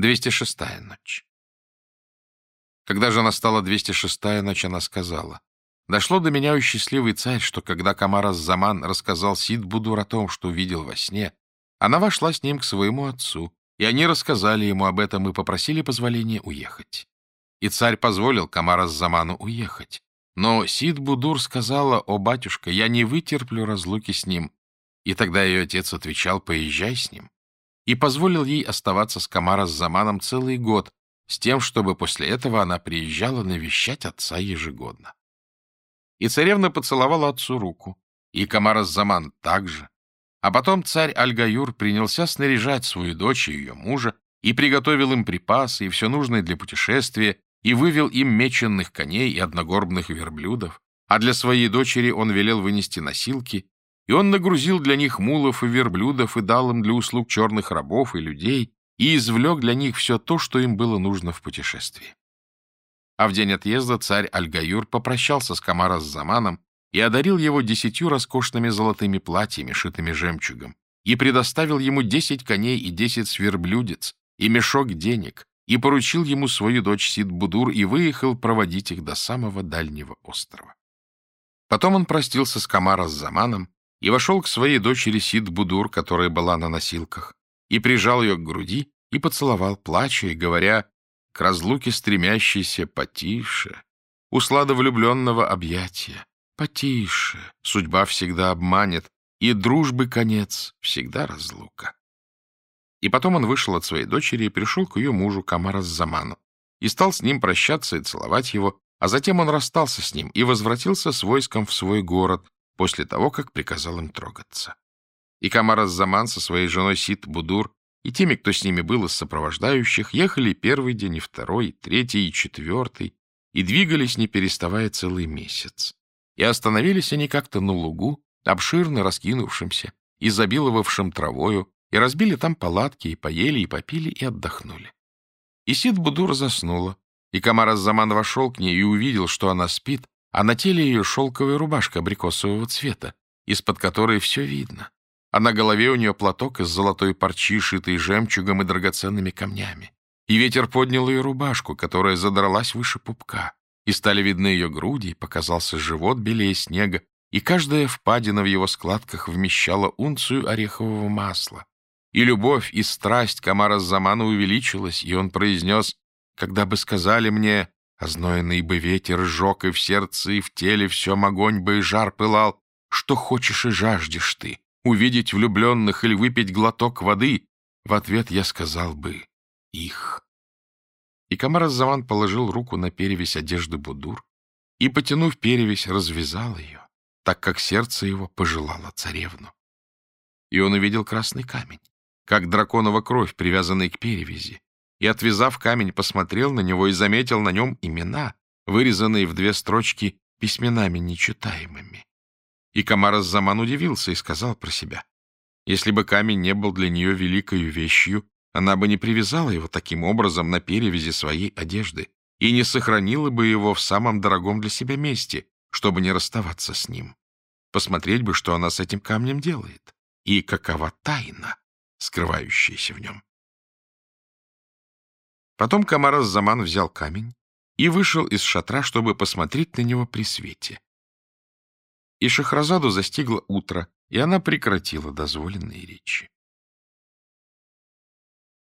206-я ночь. Когда же настала 206-я ночь, она сказала, «Дошло до меня, у счастливый царь, что когда Камарас-Заман рассказал Сид-Будур о том, что увидел во сне, она вошла с ним к своему отцу, и они рассказали ему об этом и попросили позволения уехать. И царь позволил Камарас-Заману уехать. Но Сид-Будур сказала, «О, батюшка, я не вытерплю разлуки с ним». И тогда ее отец отвечал, «Поезжай с ним» и позволил ей оставаться с Камара с Заманом целый год, с тем, чтобы после этого она приезжала навещать отца ежегодно. И царевна поцеловала отцу руку, и Камара с Заман также. А потом царь Аль-Гаюр принялся снаряжать свою дочь и ее мужа, и приготовил им припасы и все нужное для путешествия, и вывел им меченных коней и одногорбных верблюдов, а для своей дочери он велел вынести носилки и он нагрузил для них мулов и верблюдов и дал им для услуг черных рабов и людей, и извлек для них все то, что им было нужно в путешествии. А в день отъезда царь Аль-Гаюр попрощался с Камара с Заманом и одарил его десятью роскошными золотыми платьями, шитыми жемчугом, и предоставил ему десять коней и десять сверблюдец, и мешок денег, и поручил ему свою дочь Сид-Будур и выехал проводить их до самого дальнего острова. Потом он простился с Камара с Заманом, и вошел к своей дочери Сид-Будур, которая была на носилках, и прижал ее к груди и поцеловал, плача и говоря к разлуке стремящейся потише, услада влюбленного объятия, потише, судьба всегда обманет, и дружбы конец, всегда разлука. И потом он вышел от своей дочери и пришел к ее мужу Камараз-Заману и стал с ним прощаться и целовать его, а затем он расстался с ним и возвратился с войском в свой город, после того, как приказал им трогаться. И Камар Заман со своей женой Сит Будур и теми, кто с ними был из сопровождающих, ехали первый день и второй, и третий, и четвертый, и двигались, не переставая, целый месяц. И остановились они как-то на лугу, обширно раскинувшимся, изобиловавшим травою, и разбили там палатки, и поели, и попили, и отдохнули. И Сид Будур заснула, и Камар Заман вошел к ней и увидел, что она спит, а на теле ее шелковая рубашка абрикосового цвета, из-под которой все видно, а на голове у нее платок из золотой парчи, шитый жемчугом и драгоценными камнями. И ветер поднял ее рубашку, которая задралась выше пупка, и стали видны ее груди, и показался живот белее снега, и каждая впадина в его складках вмещала унцию орехового масла. И любовь, и страсть Камара Замана увеличилась, и он произнес, «Когда бы сказали мне, а Озноенный бы ветер сжег и в сердце, и в теле всем огонь бы и жар пылал. Что хочешь и жаждешь ты, увидеть влюбленных или выпить глоток воды? В ответ я сказал бы «их». И Камар Заман положил руку на перевязь одежды Будур и, потянув перевязь, развязал ее, так как сердце его пожелало царевну. И он увидел красный камень, как драконова кровь, привязанный к перевязи, и, отвязав камень, посмотрел на него и заметил на нем имена, вырезанные в две строчки письменами нечитаемыми. И Камарас Заман удивился и сказал про себя. Если бы камень не был для нее великою вещью, она бы не привязала его таким образом на перевязи своей одежды и не сохранила бы его в самом дорогом для себя месте, чтобы не расставаться с ним. Посмотреть бы, что она с этим камнем делает, и какова тайна, скрывающаяся в нем. Потом Камараз-Заман взял камень и вышел из шатра, чтобы посмотреть на него при свете. И Шахразаду застигло утро, и она прекратила дозволенные речи.